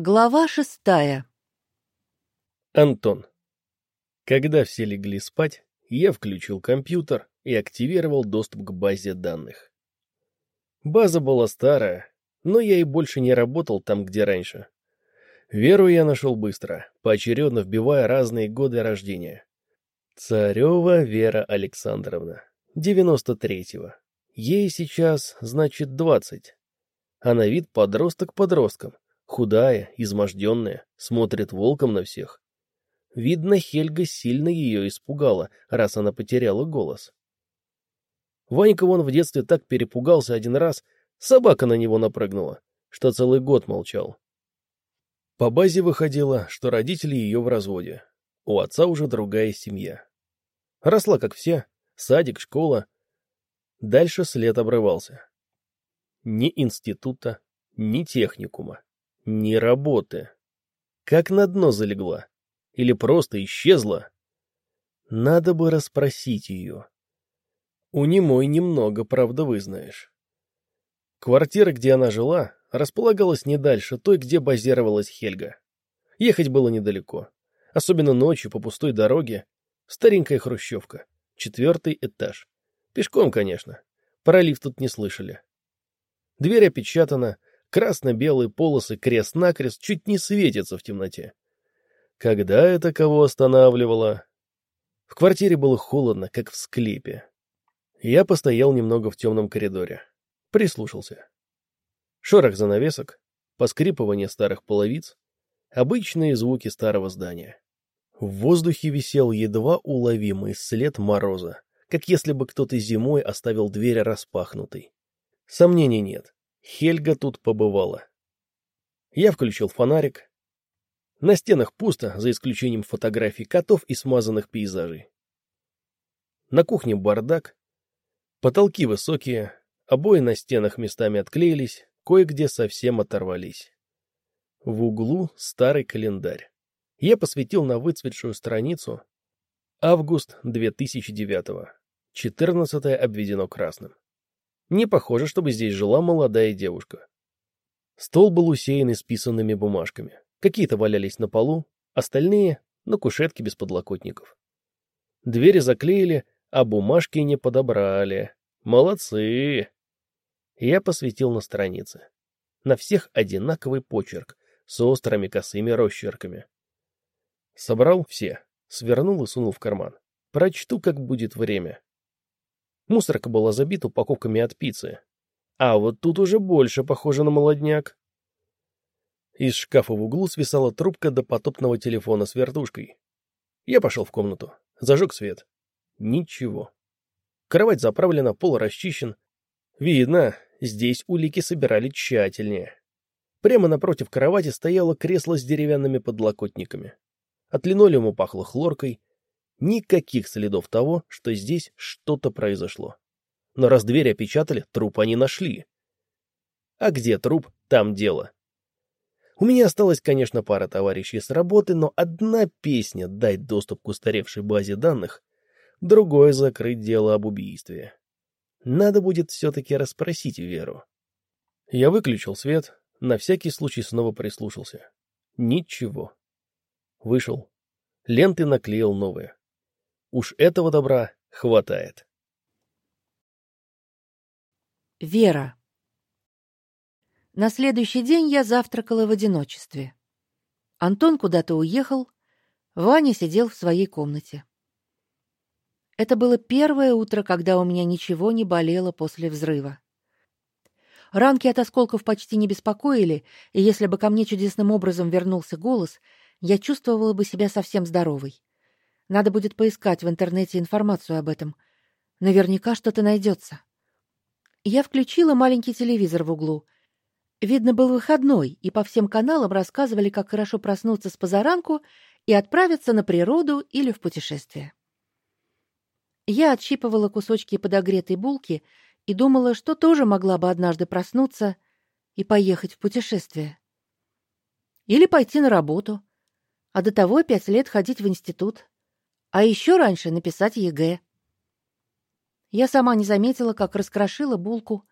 Глава шестая. Антон. Когда все легли спать, я включил компьютер и активировал доступ к базе данных. База была старая, но я и больше не работал там, где раньше. Веру я нашел быстро, поочередно вбивая разные годы рождения. Царева Вера Александровна, 93-го. Ей сейчас, значит, 20. А на вид подросток подростком Худая, изможденная, смотрит волком на всех. Видно, Хельга сильно ее испугала, раз она потеряла голос. Ванька вон в детстве так перепугался один раз, собака на него напрыгнула, что целый год молчал. По базе выходило, что родители ее в разводе. У отца уже другая семья. Росла, как все, садик, школа. Дальше след обрывался. Ни института, ни техникума ни работы. Как на дно залегла. Или просто исчезла. Надо бы расспросить ее. У немой немного, правда, вы знаешь. Квартира, где она жила, располагалась не дальше той, где базировалась Хельга. Ехать было недалеко. Особенно ночью по пустой дороге. Старенькая хрущевка. Четвертый этаж. Пешком, конечно. Про тут не слышали. Дверь опечатана, красно-белые полосы крест-накрест чуть не светятся в темноте. Когда это кого останавливало? В квартире было холодно, как в склепе. Я постоял немного в темном коридоре. Прислушался. Шорох занавесок, поскрипывание старых половиц, обычные звуки старого здания. В воздухе висел едва уловимый след мороза, как если бы кто-то зимой оставил дверь распахнутой. Сомнений нет. Хельга тут побывала. Я включил фонарик. На стенах пусто, за исключением фотографий котов и смазанных пейзажей. На кухне бардак. Потолки высокие, обои на стенах местами отклеились, кое-где совсем оторвались. В углу старый календарь. Я посветил на выцветшую страницу. Август 2009 14 обведено красным. Не похоже, чтобы здесь жила молодая девушка. Стол был усеян исписанными бумажками. Какие-то валялись на полу, остальные — на кушетке без подлокотников. Двери заклеили, а бумажки не подобрали. Молодцы! Я посветил на странице. На всех одинаковый почерк, с острыми косыми росчерками. Собрал все, свернул и сунул в карман. Прочту, как будет время. Мусорка была забита упаковками от пиццы. А вот тут уже больше похоже на молодняк. Из шкафа в углу свисала трубка до потопного телефона с вертушкой. Я пошел в комнату, зажег свет. Ничего. Кровать заправлена, пол расчищен. Видно, здесь улики собирали тщательнее. Прямо напротив кровати стояло кресло с деревянными подлокотниками. От линолеума пахло хлоркой, Никаких следов того, что здесь что-то произошло. Но раз дверь опечатали, труп они нашли. А где труп, там дело. У меня осталось, конечно, пара товарищей с работы, но одна песня дать доступ к устаревшей базе данных, другое закрыть дело об убийстве. Надо будет все-таки расспросить Веру. Я выключил свет, на всякий случай снова прислушался. Ничего. Вышел. Ленты наклеил новые. Уж этого добра хватает. Вера. На следующий день я завтракала в одиночестве. Антон куда-то уехал, Ваня сидел в своей комнате. Это было первое утро, когда у меня ничего не болело после взрыва. Ранки от осколков почти не беспокоили, и если бы ко мне чудесным образом вернулся голос, я чувствовала бы себя совсем здоровой. Надо будет поискать в интернете информацию об этом. Наверняка что-то найдется. Я включила маленький телевизор в углу. Видно, был выходной, и по всем каналам рассказывали, как хорошо проснуться с позаранку и отправиться на природу или в путешествие. Я отщипывала кусочки подогретой булки и думала, что тоже могла бы однажды проснуться и поехать в путешествие. Или пойти на работу, а до того пять лет ходить в институт. А еще раньше написать ЕГЭ. Я сама не заметила, как раскрошила булку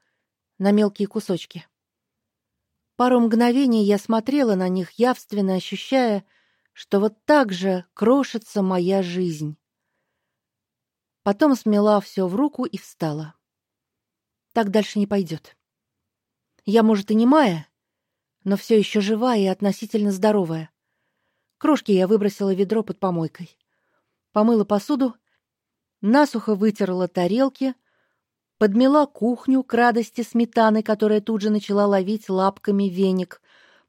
на мелкие кусочки. Пару мгновений я смотрела на них, явственно ощущая, что вот так же крошится моя жизнь. Потом смела все в руку и встала. Так дальше не пойдет. Я, может, и не мая, но все еще живая и относительно здоровая. Крошки я выбросила в ведро под помойкой. Помыла посуду, насухо вытерла тарелки, подмела кухню к радости сметаны, которая тут же начала ловить лапками веник,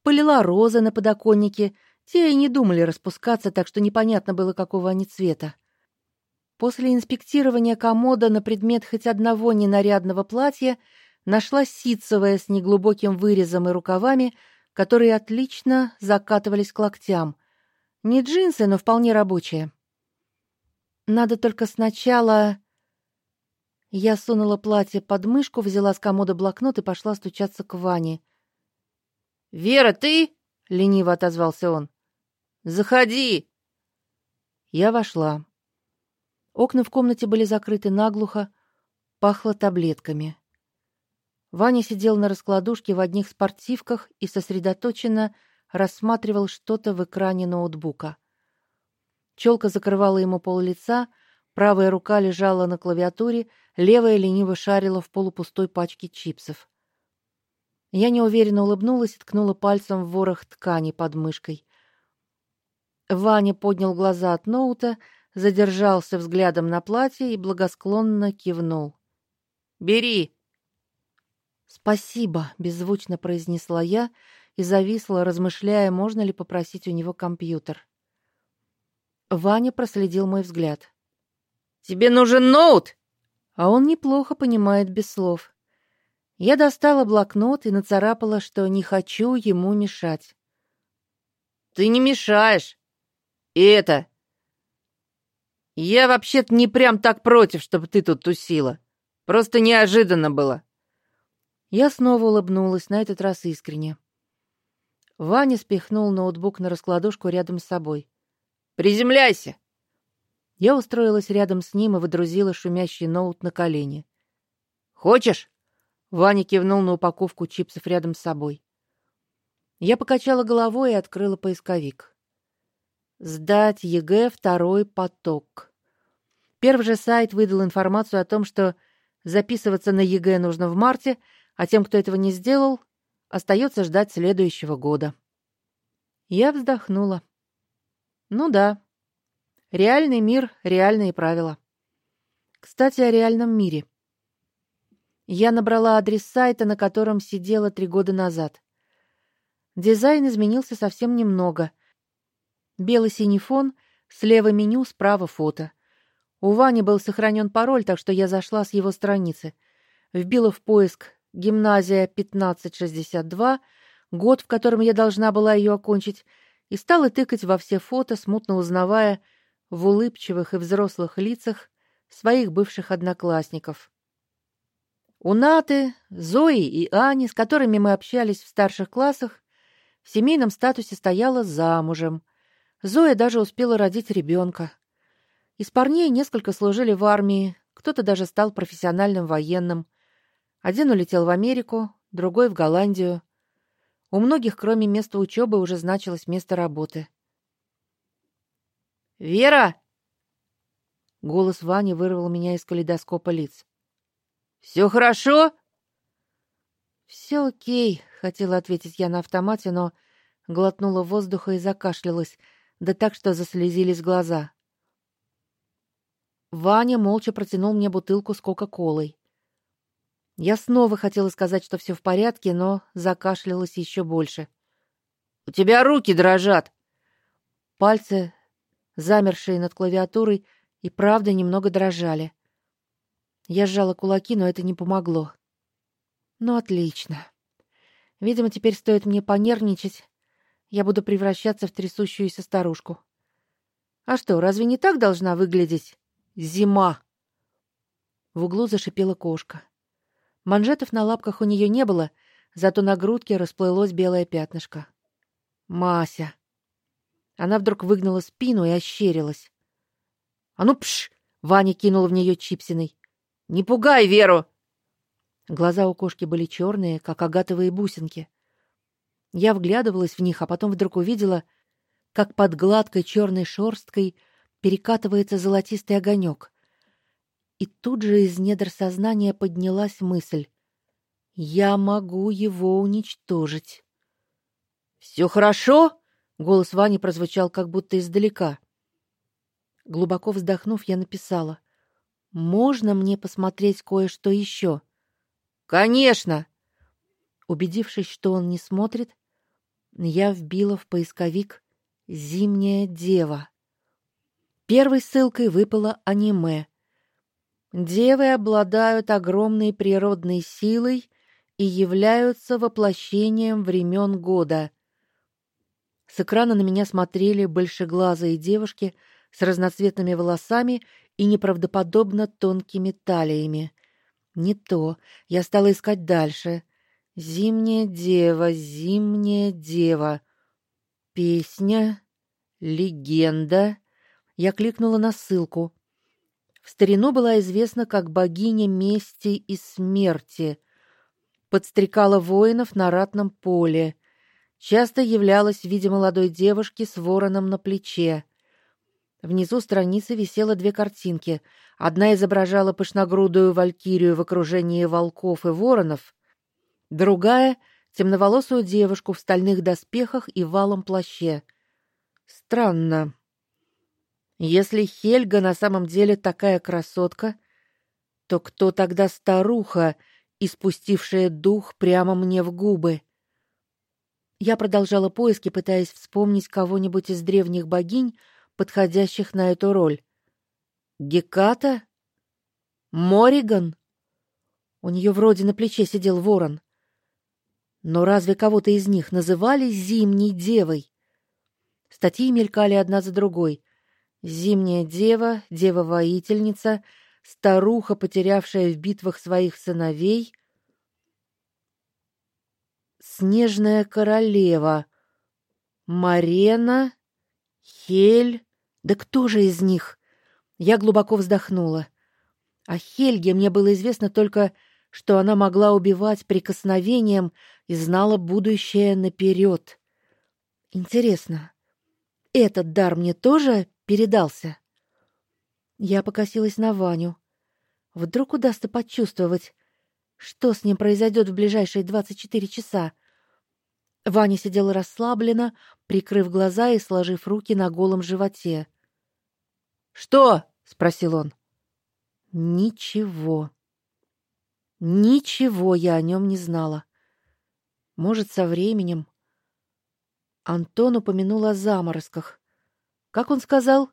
полила розы на подоконнике, те и не думали распускаться, так что непонятно было, какого они цвета. После инспектирования комода на предмет хоть одного ненарядного платья нашла ситцевое с неглубоким вырезом и рукавами, которые отлично закатывались к локтям. Не джинсы, но вполне рабочие. Надо только сначала Я сунула платье под мышку, взяла с комода блокнот и пошла стучаться к Ване. "Вера, ты?" лениво отозвался он. "Заходи". Я вошла. Окна в комнате были закрыты наглухо, пахло таблетками. Ваня сидел на раскладушке в одних спортивках и сосредоточенно рассматривал что-то в экране ноутбука. Челка закрывала ему пол лица, правая рука лежала на клавиатуре, левая лениво шарила в полупустой пачке чипсов. Я неуверенно улыбнулась и ткнула пальцем в ворох ткани под мышкой. Ваня поднял глаза от ноута, задержался взглядом на платье и благосклонно кивнул. Бери. Спасибо, беззвучно произнесла я и зависла, размышляя, можно ли попросить у него компьютер. Ваня проследил мой взгляд. Тебе нужен ноут? А он неплохо понимает без слов. Я достала блокнот и нацарапала, что не хочу ему мешать. Ты не мешаешь. И это я вообще-то не прям так против, чтобы ты тут тусила. Просто неожиданно было. Я снова улыбнулась, на этот раз искренне. Ваня спихнул ноутбук на раскладушку рядом с собой. Приземляйся. Я устроилась рядом с ним и водрузила шумящий ноут на колени. Хочешь? Ваня кивнул на упаковку чипсов рядом с собой. Я покачала головой и открыла поисковик. Сдать ЕГЭ второй поток. Первый же сайт выдал информацию о том, что записываться на ЕГЭ нужно в марте, а тем, кто этого не сделал, остается ждать следующего года. Я вздохнула. Ну да. Реальный мир, реальные правила. Кстати, о реальном мире. Я набрала адрес сайта, на котором сидела три года назад. Дизайн изменился совсем немного. Бело-синий фон, слева меню, справа фото. У Вани был сохранен пароль, так что я зашла с его страницы. Вбила в поиск гимназия 1562, год, в котором я должна была ее окончить, и стала тыкать во все фото, смутно узнавая в улыбчивых и взрослых лицах своих бывших одноклассников. У Наты, Зои и Ани, с которыми мы общались в старших классах, в семейном статусе стояла замужем. Зоя даже успела родить ребенка. Из парней несколько служили в армии, кто-то даже стал профессиональным военным. Один улетел в Америку, другой в Голландию. У многих, кроме места учебы, уже значилось место работы. Вера. Голос Вани вырвал меня из калейдоскопа лиц. Все хорошо? Все окей, хотела ответить я на автомате, но глотнула воздуха и закашлялась, да так, что заслезились глаза. Ваня молча протянул мне бутылку с кока-колой. Я снова хотела сказать, что все в порядке, но закашлялась еще больше. У тебя руки дрожат. Пальцы, замершие над клавиатурой, и правда немного дрожали. Я сжала кулаки, но это не помогло. Ну отлично. Видимо, теперь стоит мне понервничать, я буду превращаться в трясущуюся старушку. А что, разве не так должна выглядеть зима? В углу зашипела кошка. Манжетов на лапках у нее не было, зато на грудке расплылось белое пятнышко. Мася. Она вдруг выгнула спину и ощерилась. А ну пш, Ваня кинул в нее чипсиной. Не пугай Веру. Глаза у кошки были черные, как агатовые бусинки. Я вглядывалась в них, а потом вдруг увидела, как под гладкой черной шерсткой перекатывается золотистый огонек. И тут же из недр сознания поднялась мысль: я могу его уничтожить. Все хорошо? Голос Вани прозвучал как будто издалека. Глубоко вздохнув, я написала: "Можно мне посмотреть кое-что еще?» Конечно. Убедившись, что он не смотрит, я вбила в поисковик Зимняя дева. Первой ссылкой выпало аниме. Девы обладают огромной природной силой и являются воплощением времен года. С экрана на меня смотрели большеглазые девушки с разноцветными волосами и неправдоподобно тонкими талиями. Не то. Я стала искать дальше. Зимняя дева, зимняя дева. Песня, легенда. Я кликнула на ссылку. В старину была известна как богиня мести и смерти. Подстрекала воинов на ратном поле. Часто являлась в виде молодой девушки с вороном на плече. Внизу страницы висело две картинки. Одна изображала пышногрудую валькирию в окружении волков и воронов, другая темноволосую девушку в стальных доспехах и валом плаще. Странно. Если Хельга на самом деле такая красотка, то кто тогда старуха, испустившая дух прямо мне в губы? Я продолжала поиски, пытаясь вспомнить кого-нибудь из древних богинь, подходящих на эту роль. Геката? Мориган? У нее вроде на плече сидел ворон. Но разве кого-то из них называли зимней девой? Статьи мелькали одна за другой. Зимняя дева, дева-воительница, старуха, потерявшая в битвах своих сыновей, снежная королева, Марена, Хель, да кто же из них? Я глубоко вздохнула. О Хельге мне было известно только, что она могла убивать прикосновением и знала будущее наперед. Интересно, этот дар мне тоже передался. Я покосилась на Ваню. Вдруг удастся почувствовать, что с ним произойдет в ближайшие двадцать четыре часа. Ваня сидел расслабленно, прикрыв глаза и сложив руки на голом животе. "Что?" спросил он. "Ничего. Ничего я о нем не знала. Может, со временем Антон упомянул о заморозках. Как он сказал?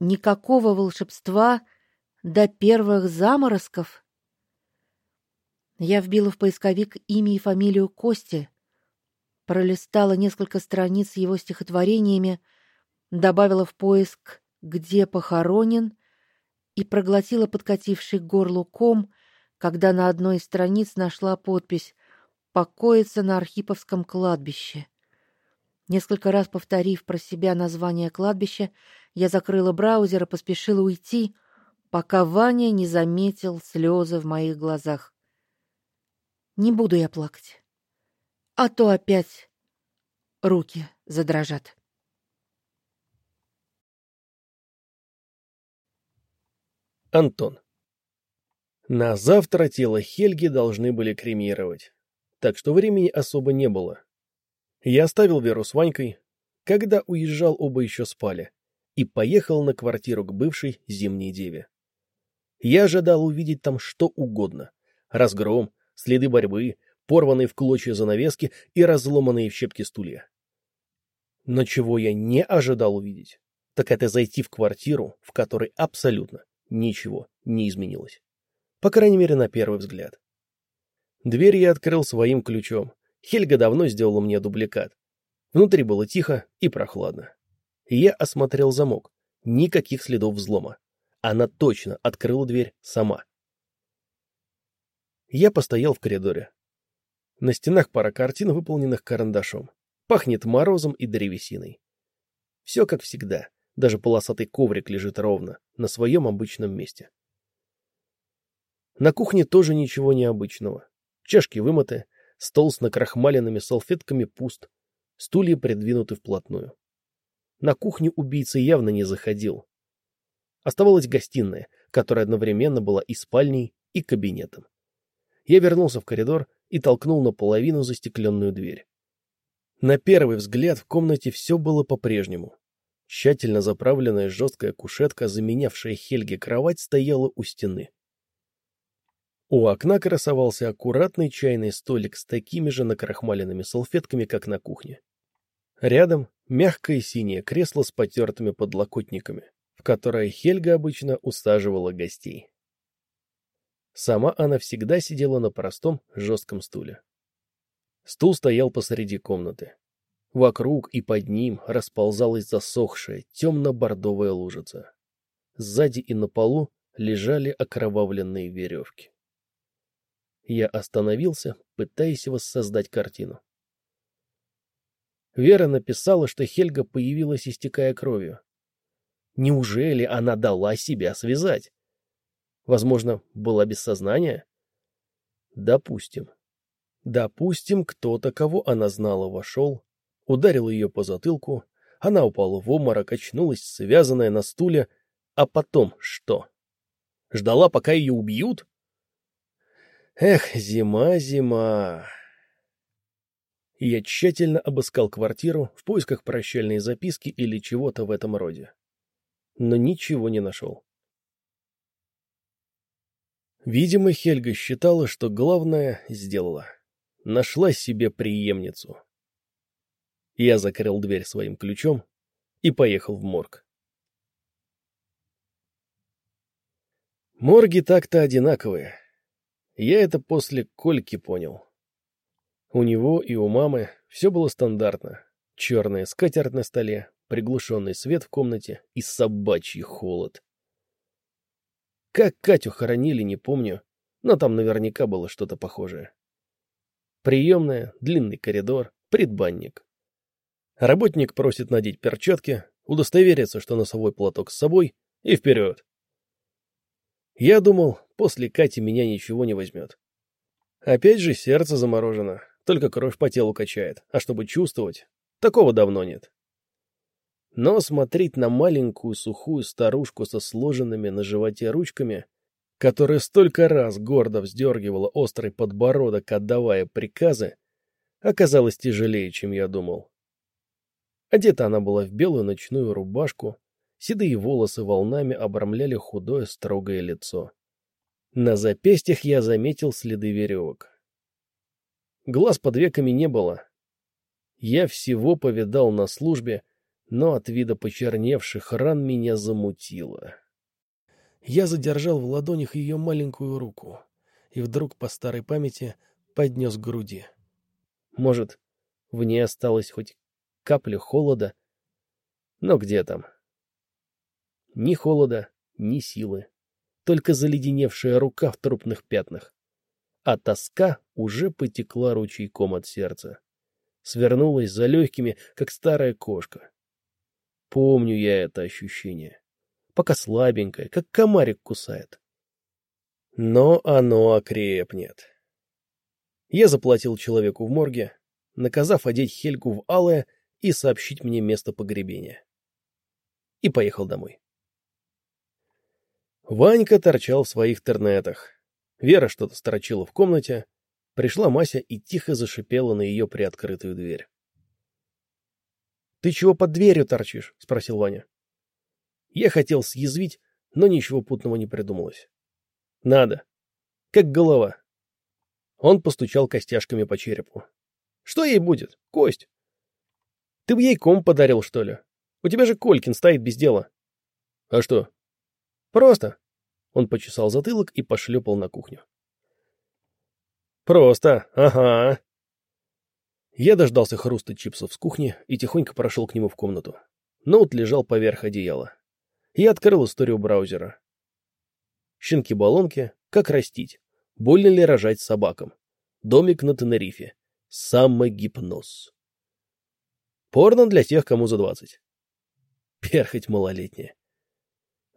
Никакого волшебства до первых заморозков. Я вбила в поисковик имя и фамилию Кости, пролистала несколько страниц его стихотворениями, добавила в поиск где похоронен и проглотила подкативший горлу ком, когда на одной из страниц нашла подпись покоится на Архиповском кладбище. Несколько раз повторив про себя название кладбища, я закрыла браузер и поспешила уйти, пока Ваня не заметил слезы в моих глазах. Не буду я плакать. А то опять руки задрожат. Антон. На завтра тело Хельги должны были кремировать, так что времени особо не было. Я оставил Веру с Ванькой, когда уезжал, оба еще спали, и поехал на квартиру к бывшей зимней деве. Я ожидал увидеть там что угодно. Разгром, следы борьбы, порванные в клочья занавески и разломанные в щепки стулья. Но чего я не ожидал увидеть, так это зайти в квартиру, в которой абсолютно ничего не изменилось. По крайней мере, на первый взгляд. Дверь я открыл своим ключом, Хельга давно сделала мне дубликат. Внутри было тихо и прохладно. Я осмотрел замок. Никаких следов взлома. Она точно открыла дверь сама. Я постоял в коридоре. На стенах пара картин, выполненных карандашом. Пахнет морозом и древесиной. Все как всегда. Даже полосатый коврик лежит ровно, на своем обычном месте. На кухне тоже ничего необычного. Чашки вымыты, Стол с накрахмаленными салфетками пуст, стулья придвинуты вплотную. На кухню убийца явно не заходил. Оставалась гостиная, которая одновременно была и спальней, и кабинетом. Я вернулся в коридор и толкнул наполовину застекленную дверь. На первый взгляд в комнате все было по-прежнему. Тщательно заправленная жесткая кушетка, заменявшая Хельге кровать, стояла у стены. У окна красовался аккуратный чайный столик с такими же накрахмаленными салфетками, как на кухне. Рядом мягкое синее кресло с потертыми подлокотниками, в которое Хельга обычно усаживала гостей. Сама она всегда сидела на простом жестком стуле. Стул стоял посреди комнаты. Вокруг и под ним расползалась засохшая темно-бордовая лужица. Сзади и на полу лежали окровавленные веревки. Я остановился, пытаясь воссоздать картину. Вера написала, что Хельга появилась, истекая кровью. Неужели она дала себя связать? Возможно, была без сознания? Допустим. Допустим, кто-то, кого она знала, вошел, ударил ее по затылку, она упала в обморок, очнулась, связанная на стуле, а потом что? Ждала, пока ее убьют? Эх, зима, зима. Я тщательно обыскал квартиру в поисках прощальной записки или чего-то в этом роде. Но ничего не нашел. Видимо, Хельга считала, что главное сделала. Нашла себе преемницу. Я закрыл дверь своим ключом и поехал в морг. Морги так-то одинаковые. Я это после Кольки понял. У него и у мамы все было стандартно. Черная скатерть на столе, приглушенный свет в комнате и собачий холод. Как Катю хоронили, не помню, но там наверняка было что-то похожее. Приемная, длинный коридор, предбанник. Работник просит надеть перчатки, удостовериться, что носовой платок с собой, и вперед. Я думал, после Кати меня ничего не возьмет. Опять же сердце заморожено, только кровь по телу качает, а чтобы чувствовать, такого давно нет. Но смотреть на маленькую сухую старушку со сложенными на животе ручками, которая столько раз гордо вздергивала острый подбородок, отдавая приказы, оказалось тяжелее, чем я думал. Одета она была в белую ночную рубашку, Седые волосы волнами обрамляли худое строгое лицо. На запястьях я заметил следы веревок. Глаз под веками не было. Я всего повидал на службе, но от вида почерневших ран меня замутило. Я задержал в ладонях ее маленькую руку и вдруг по старой памяти поднес к груди. Может, в ней осталось хоть капля холода? Но где там? Ни холода, ни силы. Только заледеневшая рука в трупных пятнах. А тоска уже потекла ручейком от сердца. Свернулась за легкими, как старая кошка. Помню я это ощущение. Пока слабенькое, как комарик кусает. Но оно окрепнет. Я заплатил человеку в морге, наказав одеть Хельгу в алое и сообщить мне место погребения. И поехал домой. Ванька торчал в своих тернетах. Вера что-то строчила в комнате. Пришла Мася и тихо зашипела на ее приоткрытую дверь. — Ты чего под дверью торчишь? — спросил Ваня. Я хотел съязвить, но ничего путного не придумалось. — Надо. Как голова. Он постучал костяшками по черепу. — Что ей будет? Кость. — Ты бы ей ком подарил, что ли? У тебя же Колькин стоит без дела. — А что, Просто. Он почесал затылок и пошлепал на кухню. Просто, ага. Я дождался хруста чипсов с кухни и тихонько прошел к нему в комнату. Ноут лежал поверх одеяла. Я открыл историю браузера. Щенки-баллонки. Как растить? Больно ли рожать собакам? Домик на Тенерифе. Самогипноз. Порно для тех, кому за двадцать. Перхоть малолетняя.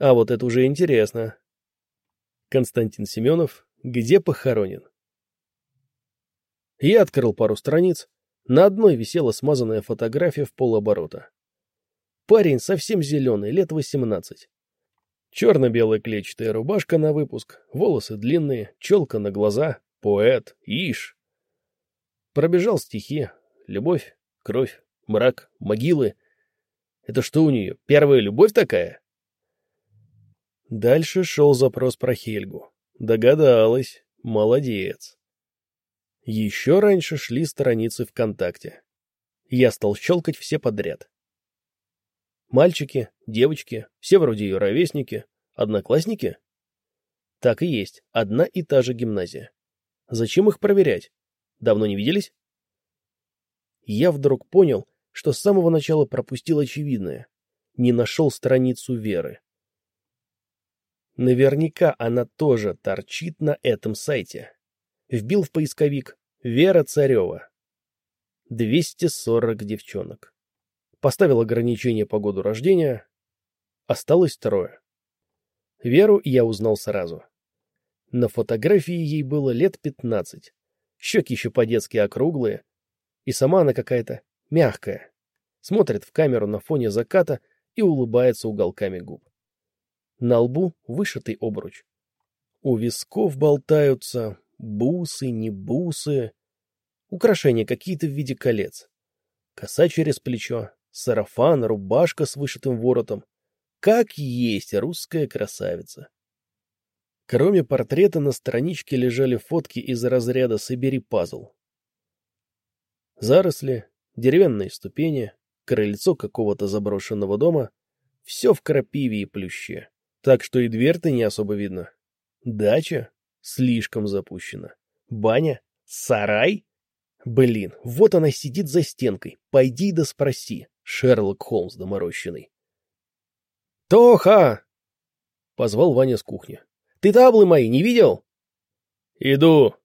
А вот это уже интересно. Константин Семенов где похоронен? Я открыл пару страниц. На одной висела смазанная фотография в полоборота. Парень совсем зеленый, лет восемнадцать. Черно-белая клетчатая рубашка на выпуск, волосы длинные, челка на глаза, поэт, иш. Пробежал стихи. Любовь, кровь, мрак, могилы. Это что у нее, первая любовь такая? Дальше шел запрос про Хельгу. Догадалась. Молодец. Еще раньше шли страницы ВКонтакте. Я стал щелкать все подряд. Мальчики, девочки, все вроде ее ровесники, одноклассники? Так и есть, одна и та же гимназия. Зачем их проверять? Давно не виделись? Я вдруг понял, что с самого начала пропустил очевидное. Не нашел страницу Веры. Наверняка она тоже торчит на этом сайте. Вбил в поисковик «Вера Царева». 240 девчонок. Поставил ограничение по году рождения. Осталось трое. Веру я узнал сразу. На фотографии ей было лет 15. Щеки еще по-детски округлые. И сама она какая-то мягкая. Смотрит в камеру на фоне заката и улыбается уголками губ. На лбу вышитый обруч. У висков болтаются бусы, не бусы, украшения какие-то в виде колец. Коса через плечо, сарафан, рубашка с вышитым воротом. Как есть русская красавица. Кроме портрета на страничке лежали фотки из разряда «Собери пазл». Заросли, деревянные ступени, крыльцо какого-то заброшенного дома — все в крапиве и плюще так что и дверь-то не особо видно. Дача слишком запущена. Баня? Сарай? Блин, вот она сидит за стенкой. Пойди да спроси. Шерлок Холмс доморощенный. «Тоха!» — позвал Ваня с кухни. «Ты таблы мои не видел?» «Иду!»